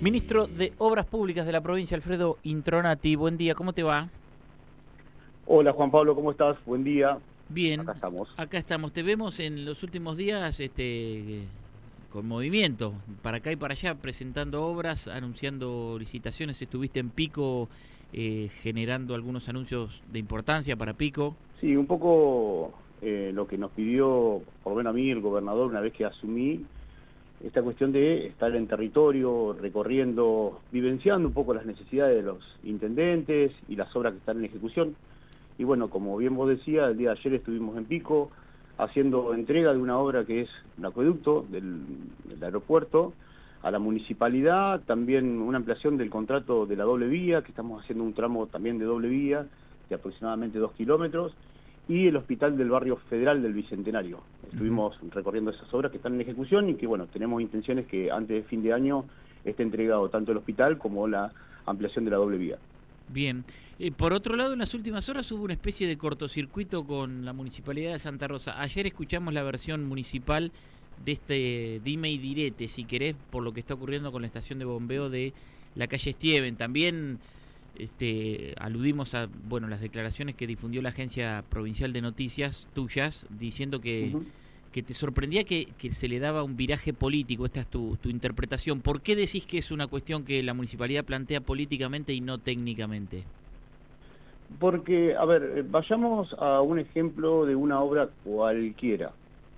Ministro de Obras Públicas de la provincia, Alfredo Intronati, buen día, ¿cómo te va? Hola Juan Pablo, ¿cómo estás? Buen día. Bien, acá estamos. Acá estamos, te vemos en los últimos días este, con movimiento, para acá y para allá, presentando obras, anunciando licitaciones, estuviste en Pico eh, generando algunos anuncios de importancia para Pico. Sí, un poco eh, lo que nos pidió, por lo menos a mí, el gobernador, una vez que asumí, esta cuestión de estar en territorio, recorriendo, vivenciando un poco las necesidades de los intendentes y las obras que están en ejecución. Y bueno, como bien vos decías, el día de ayer estuvimos en Pico haciendo entrega de una obra que es un acueducto del, del aeropuerto a la municipalidad, también una ampliación del contrato de la doble vía, que estamos haciendo un tramo también de doble vía de aproximadamente dos kilómetros, y el Hospital del Barrio Federal del Bicentenario. Estuvimos recorriendo esas obras que están en ejecución y que, bueno, tenemos intenciones que antes de fin de año esté entregado tanto el hospital como la ampliación de la doble vía. Bien. Eh, por otro lado, en las últimas horas hubo una especie de cortocircuito con la Municipalidad de Santa Rosa. Ayer escuchamos la versión municipal de este dime y direte, si querés, por lo que está ocurriendo con la estación de bombeo de la calle Stieven. También este, aludimos a bueno las declaraciones que difundió la Agencia Provincial de Noticias tuyas, diciendo que, que te sorprendía que, se le daba un viraje político. Esta es tu, tu, interpretación. ¿Por qué decís que es una cuestión que la municipalidad plantea políticamente y no técnicamente? Porque, a ver, eh, vayamos a un ejemplo de una obra cualquiera.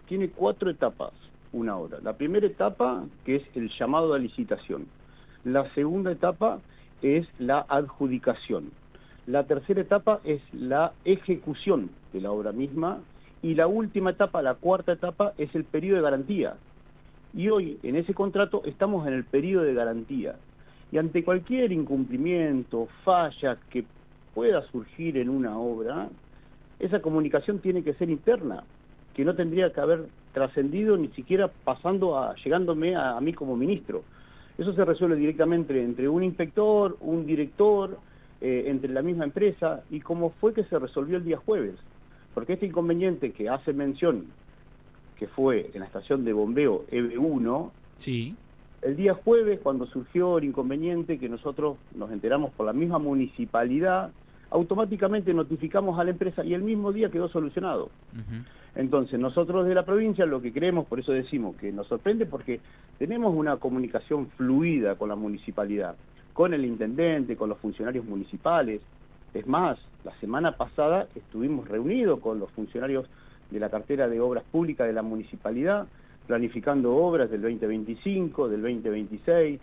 Tiene cuatro etapas una obra. La primera etapa, que es el llamado a licitación. La segunda etapa, es la adjudicación. La tercera etapa es la ejecución de la obra misma y la última etapa, la cuarta etapa, es el periodo de garantía. Y hoy en ese contrato estamos en el periodo de garantía. Y ante cualquier incumplimiento, falla que pueda surgir en una obra, esa comunicación tiene que ser interna, que no tendría que haber trascendido ni siquiera pasando a, llegándome a, mí como ministro. Eso se resuelve directamente entre un inspector, un director, eh, entre la misma empresa, y cómo fue que se resolvió el día jueves. Porque este inconveniente que hace mención, que fue en la estación de bombeo EB1, sí. el día jueves, cuando surgió el inconveniente, que nosotros nos enteramos por la misma municipalidad, automáticamente notificamos a la empresa y el mismo día quedó solucionado. Entonces, nosotros de la provincia lo que creemos, por eso decimos que nos sorprende, porque tenemos una comunicación fluida con la municipalidad, con el intendente, con los funcionarios municipales. Es más, la semana pasada estuvimos reunidos con los funcionarios de la cartera de obras públicas de la municipalidad, planificando obras del 2025, del 2026,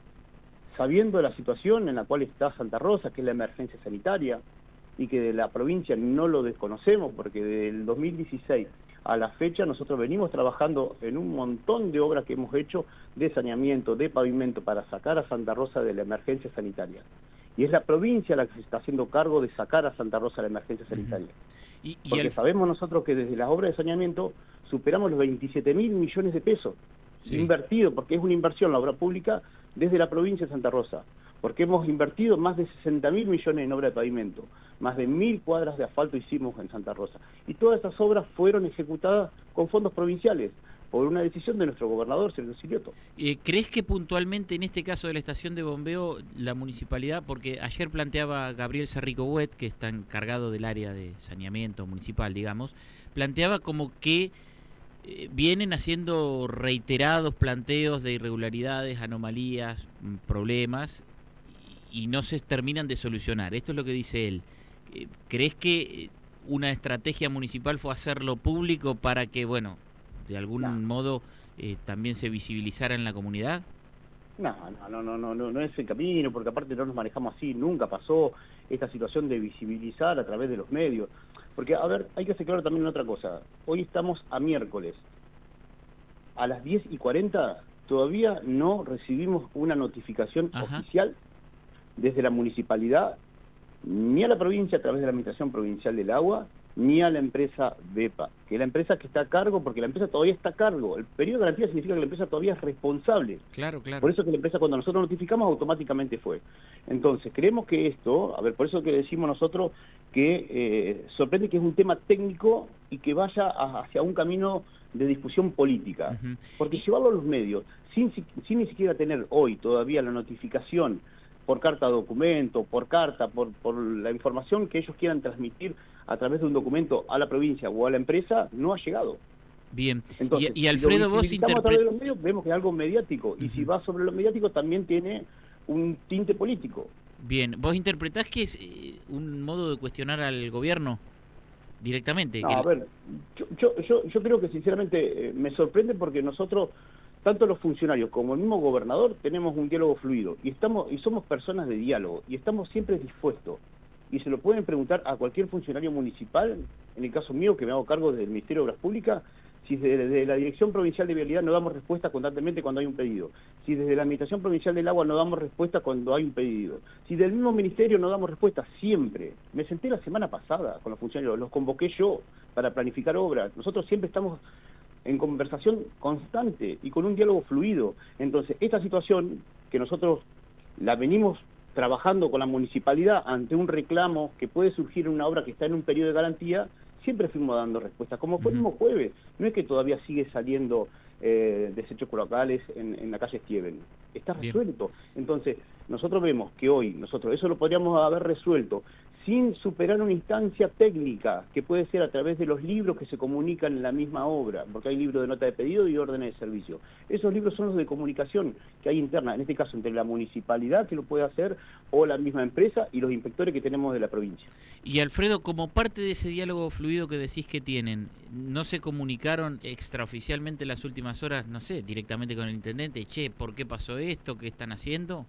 sabiendo la situación en la cual está Santa Rosa, que es la emergencia sanitaria, y que de la provincia no lo desconocemos, porque del 2016 a la fecha nosotros venimos trabajando en un montón de obras que hemos hecho de saneamiento, de pavimento, para sacar a Santa Rosa de la emergencia sanitaria. Y es la provincia la que se está haciendo cargo de sacar a Santa Rosa de la emergencia sanitaria. Y, y porque el... sabemos nosotros que desde las obras de saneamiento superamos los 27 mil millones de pesos sí. invertidos, porque es una inversión la obra pública desde la provincia de Santa Rosa porque hemos invertido más de 60 mil millones en obra de pavimento, más de mil cuadras de asfalto hicimos en Santa Rosa. Y todas estas obras fueron ejecutadas con fondos provinciales por una decisión de nuestro gobernador, Sergio Silioto. ¿Crees que puntualmente en este caso de la estación de bombeo, la municipalidad, porque ayer planteaba Gabriel Sarrico Huet, que está encargado del área de saneamiento municipal, digamos, planteaba como que eh, vienen haciendo reiterados planteos de irregularidades, anomalías, mm, problemas, y no se terminan de solucionar. Esto es lo que dice él. Eh, ¿Crees que una estrategia municipal fue hacerlo público para que, bueno, de algún no. modo eh, también se visibilizara en la comunidad? No, no, no, no, no, no es el camino, porque aparte no nos manejamos así, nunca pasó esta situación de visibilizar a través de los medios. Porque, a ver, hay que hacer claro también otra cosa. Hoy estamos a miércoles. A las 10 y 40 todavía no recibimos una notificación Ajá. oficial desde la municipalidad, ni a la provincia a través de la Administración Provincial del Agua, ni a la empresa BEPA, que es la empresa que está a cargo, porque la empresa todavía está a cargo. El periodo de garantía significa que la empresa todavía es responsable. Claro, claro. Por eso que la empresa cuando nosotros notificamos automáticamente fue. Entonces, creemos que esto, a ver, por eso que decimos nosotros que eh, sorprende que es un tema técnico y que vaya a, hacia un camino de discusión política. Uh -huh. Porque llevarlo a los medios sin, sin ni siquiera tener hoy todavía la notificación por carta documento, por carta, por, por la información que ellos quieran transmitir a través de un documento a la provincia o a la empresa, no ha llegado. Bien, y, Alfredo, vos interpretas... los medios, vemos que es algo mediático, y si va sobre lo mediático también tiene un tinte político. Bien, ¿vos interpretás que es eh, un modo de cuestionar al gobierno directamente? a ver, yo, yo, yo, creo que sinceramente eh, me sorprende porque nosotros tanto los funcionarios como el mismo gobernador tenemos un diálogo fluido. Y estamos y somos personas de diálogo. Y estamos siempre dispuestos y se lo pueden preguntar a cualquier funcionario municipal, en el caso mío que me hago cargo del Ministerio de Obras Públicas, si desde la Dirección Provincial de Vialidad no damos respuesta constantemente cuando hay un pedido, si desde la Administración Provincial del Agua no damos respuesta cuando hay un pedido, si del mismo Ministerio no damos respuesta siempre. Me senté la semana pasada con los funcionarios, los convoqué yo para planificar obras. Nosotros siempre estamos en conversación constante y con un diálogo fluido. Entonces, esta situación que nosotros la venimos trabajando con la municipalidad ante un reclamo que puede surgir en una obra que está en un periodo de garantía, siempre fuimos dando respuestas, como fue el mismo jueves. No es que todavía sigue saliendo eh, desechos cloacales en, la calle Stieven. Está resuelto. Entonces, nosotros vemos que hoy, nosotros eso lo podríamos haber resuelto sin superar una instancia técnica, que puede ser a través de los libros que se comunican en la misma obra, porque hay libros de nota de pedido y órdenes de servicio. Esos libros son los de comunicación que hay interna, en este caso entre la municipalidad que lo puede hacer o la misma empresa y los inspectores que tenemos de la provincia. Y Alfredo, como parte de ese diálogo fluido que decís que tienen, ¿no se comunicaron extraoficialmente en las últimas horas, no sé, directamente con el intendente? Che, ¿por qué pasó esto? ¿Qué están haciendo?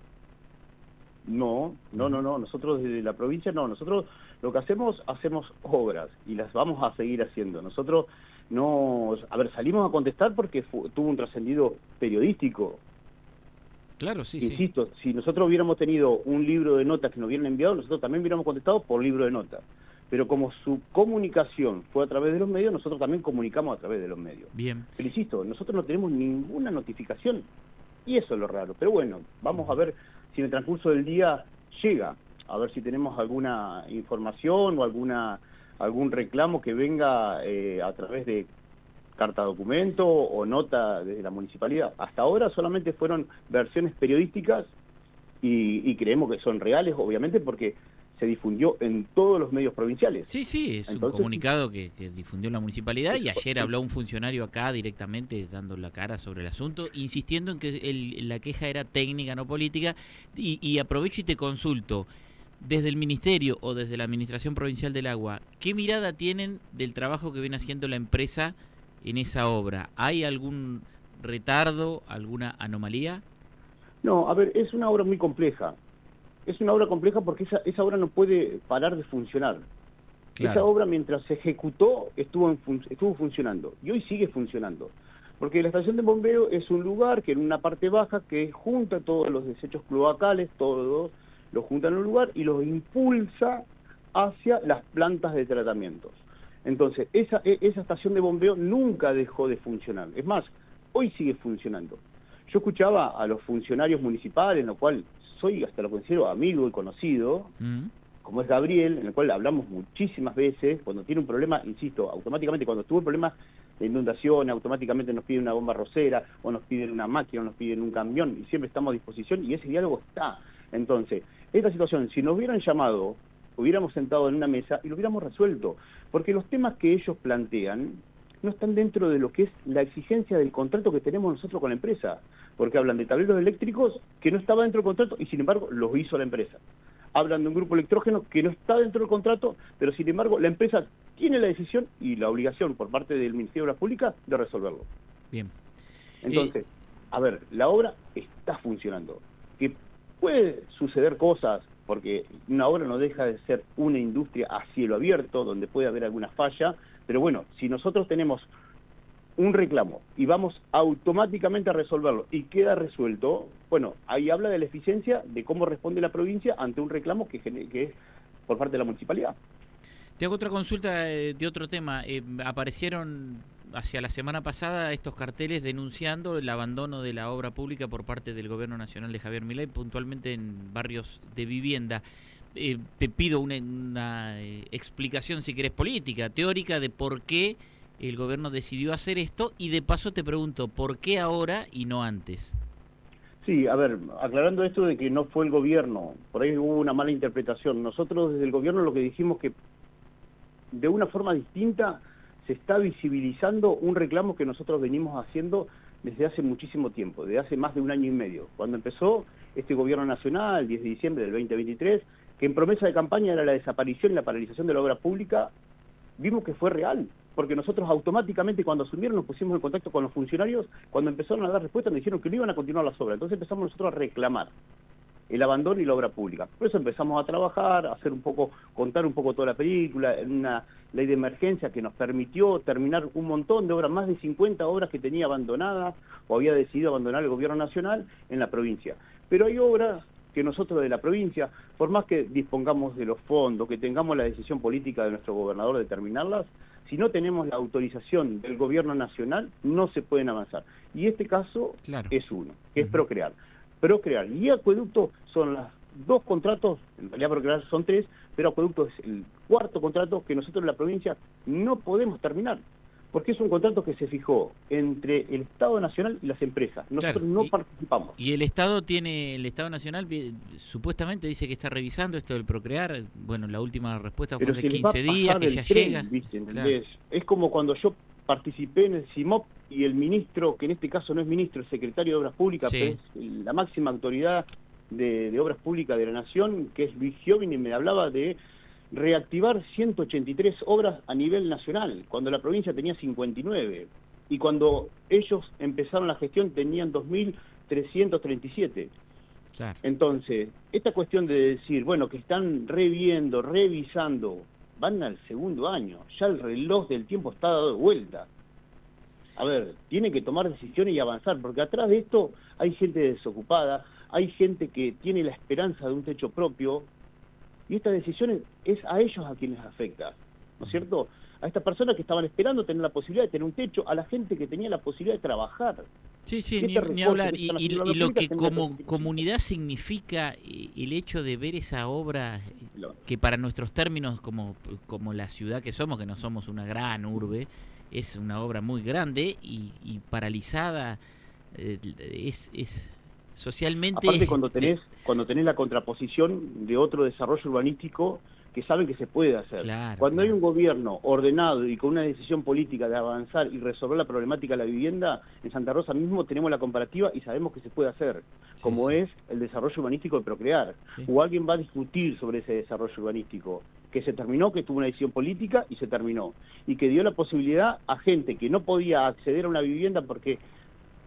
No, no, no, no. Nosotros desde la provincia no. Nosotros lo que hacemos, hacemos obras y las vamos a seguir haciendo. Nosotros no, a ver, salimos a contestar porque tuvo un trascendido periodístico. Claro, sí, Insisto, si nosotros hubiéramos tenido un libro de notas que nos hubieran enviado, nosotros también hubiéramos contestado por libro de notas. Pero como su comunicación fue a través de los medios, nosotros también comunicamos a través de los medios. Bien. Pero insisto, nosotros no tenemos ninguna notificación y eso es lo raro. Pero bueno, vamos a ver si en el transcurso del día llega, a ver si tenemos alguna información o alguna algún reclamo que venga eh, a través de carta documento o nota desde la municipalidad. Hasta ahora solamente fueron versiones periodísticas y creemos que son reales, obviamente, porque se difundió en todos los medios provinciales. Sí, sí, es un comunicado que, difundió la municipalidad y ayer habló un funcionario acá directamente dando la cara sobre el asunto, insistiendo en que la queja era técnica, no política, y, aprovecho y te consulto. Desde el Ministerio o desde la Administración Provincial del Agua, ¿qué mirada tienen del trabajo que viene haciendo la empresa en esa obra? ¿Hay algún retardo, alguna anomalía? No, a ver, es una obra muy compleja es una obra compleja porque esa, esa obra no puede parar de funcionar. Esa obra mientras se ejecutó estuvo, estuvo funcionando y hoy sigue funcionando. Porque la estación de bombeo es un lugar que en una parte baja que junta todos los desechos cloacales, todos los junta en un lugar y los impulsa hacia las plantas de tratamientos. Entonces, esa, e, esa estación de bombeo nunca dejó de funcionar. Es más, hoy sigue funcionando. Yo escuchaba a los funcionarios municipales, en lo cual soy hasta lo considero amigo y conocido, mm. como es Gabriel, en el cual hablamos muchísimas veces, cuando tiene un problema, insisto, automáticamente cuando tuvo problema de inundación, automáticamente nos piden una bomba rosera, o nos piden una máquina, o nos piden un camión, y siempre estamos a disposición, y ese diálogo está. Entonces, esta situación, si nos hubieran llamado, hubiéramos sentado en una mesa y lo hubiéramos resuelto, porque los temas que ellos plantean no están dentro de lo que es la exigencia del contrato que tenemos nosotros con la empresa, porque hablan de tableros eléctricos que no estaba dentro del contrato y sin embargo los hizo la empresa. Hablan de un grupo electrógeno que no está dentro del contrato, pero sin embargo la empresa tiene la decisión y la obligación por parte del Ministerio de Obras Públicas de resolverlo. Bien. Entonces, a ver, la obra está funcionando. Que puede suceder cosas, porque una obra no deja de ser una industria a cielo abierto, donde puede haber alguna falla, pero bueno, si nosotros tenemos un reclamo y vamos automáticamente a resolverlo y queda resuelto, bueno, ahí habla de la eficiencia de cómo responde la provincia ante un reclamo que, que es por parte de la municipalidad. Te hago otra consulta eh, de otro tema. Eh, aparecieron hacia la semana pasada estos carteles denunciando el abandono de la obra pública por parte del gobierno nacional de Javier Milei, puntualmente en barrios de vivienda. Eh, te pido una, eh, explicación, si querés, política, teórica, de por qué el gobierno decidió hacer esto y de paso te pregunto, ¿por qué ahora y no antes? Sí, a ver, aclarando esto de que no fue el gobierno, por ahí hubo una mala interpretación. Nosotros desde el gobierno lo que dijimos que de una forma distinta se está visibilizando un reclamo que nosotros venimos haciendo desde hace muchísimo tiempo, desde hace más de un año y medio. Cuando empezó este gobierno nacional, el 10 de diciembre del 2023, que en promesa de campaña era la desaparición y la paralización de la obra pública, vimos que fue real, porque nosotros automáticamente cuando asumieron nos pusimos en contacto con los funcionarios, cuando empezaron a dar respuesta nos dijeron que no iban a continuar las obras, entonces empezamos nosotros a reclamar el abandono y la obra pública. Por eso empezamos a trabajar, a hacer un poco, contar un poco toda la película, una ley de emergencia que nos permitió terminar un montón de obras, más de 50 obras que tenía abandonadas o había decidido abandonar el gobierno nacional en la provincia. Pero hay obras que nosotros de la provincia, por más que dispongamos de los fondos, que tengamos la decisión política de nuestro gobernador de terminarlas, si no tenemos la autorización del gobierno nacional, no se pueden avanzar. Y este caso es uno, que es Procrear. Procrear y Acueducto son los dos contratos, en realidad Procrear son tres, pero Acueducto es el cuarto contrato que nosotros en la provincia no podemos terminar porque es un contrato que se fijó entre el Estado Nacional y las empresas. Nosotros no participamos. Y el Estado tiene, el Estado Nacional supuestamente dice que está revisando esto del procrear. Bueno, la última respuesta fue hace 15 días, que ya llega. Es como cuando yo participé en el CIMOP y el ministro, que en este caso no es ministro, el secretario de Obras Públicas, pero es la máxima autoridad de, Obras Públicas de la Nación, que es Luis Giovini, me hablaba de reactivar 183 obras a nivel nacional, cuando la provincia tenía 59. Y cuando ellos empezaron la gestión tenían 2.337. Entonces, esta cuestión de decir, bueno, que están reviendo, revisando, van al segundo año, ya el reloj del tiempo está dado de vuelta. A ver, tiene que tomar decisiones y avanzar, porque atrás de esto hay gente desocupada, hay gente que tiene la esperanza de un techo propio, y estas decisiones es a ellos a quienes afecta, ¿no es cierto? A estas personas que estaban esperando tener la posibilidad de tener un techo, a la gente que tenía la posibilidad de trabajar. Sí, sí, ni, hablar. Y, lo que como comunidad significa eh, el hecho de ver esa obra, que para nuestros términos, como, como la ciudad que somos, que no somos una gran urbe, es una obra muy grande y, paralizada, eh, es, es socialmente... Aparte cuando tenés, cuando tenés la contraposición de otro desarrollo urbanístico que saben que se puede hacer. Cuando hay un gobierno ordenado y con una decisión política de avanzar y resolver la problemática de la vivienda, en Santa Rosa mismo tenemos la comparativa y sabemos que se puede hacer, como es el desarrollo urbanístico de Procrear. O alguien va a discutir sobre ese desarrollo urbanístico, que se terminó, que tuvo una decisión política y se terminó. Y que dio la posibilidad a gente que no podía acceder a una vivienda porque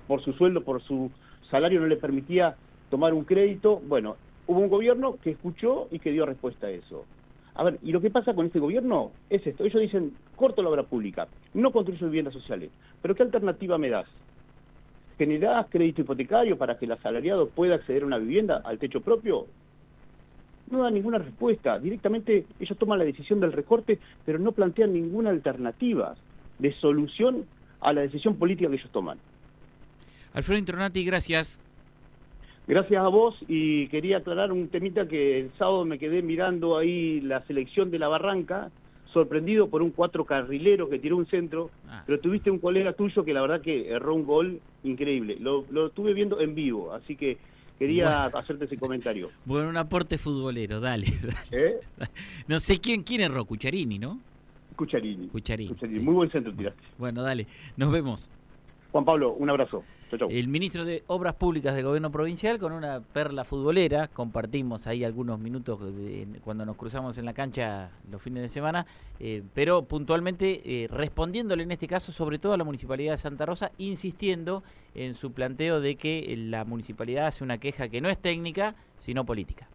por su sueldo, por su salario no le permitía tomar un crédito. Bueno, hubo un gobierno que escuchó y que dio respuesta a eso. A ver, y lo que pasa con este gobierno es esto. Ellos dicen, corto la obra pública, no construyo viviendas sociales. Pero ¿qué alternativa me das? ¿Generás crédito hipotecario para que el asalariado pueda acceder a una vivienda, al techo propio? No da ninguna respuesta. Directamente ellos toman la decisión del recorte, pero no plantean ninguna alternativa de solución a la decisión política que ellos toman. Alfredo Intronati, gracias. Gracias a vos y quería aclarar un temita que el sábado me quedé mirando ahí la selección de la Barranca, sorprendido por un cuatro carrilero que tiró un centro, ah. pero tuviste un colega tuyo que la verdad que erró un gol increíble. Lo, estuve viendo en vivo, así que quería hacerte ese comentario. Bueno, un aporte futbolero, dale. ¿Eh? No sé quién, quién erró, Cucharini, ¿no? Cucharini. Cucharini. Muy buen centro tiraste. Bueno, dale, nos vemos. Juan Pablo, un abrazo. El ministro de Obras Públicas del Gobierno Provincial con una perla futbolera. Compartimos ahí algunos minutos cuando nos cruzamos en la cancha los fines de semana, eh, pero puntualmente eh, respondiéndole en este caso sobre todo a la Municipalidad de Santa Rosa, insistiendo en su planteo de que la Municipalidad hace una queja que no es técnica, sino política.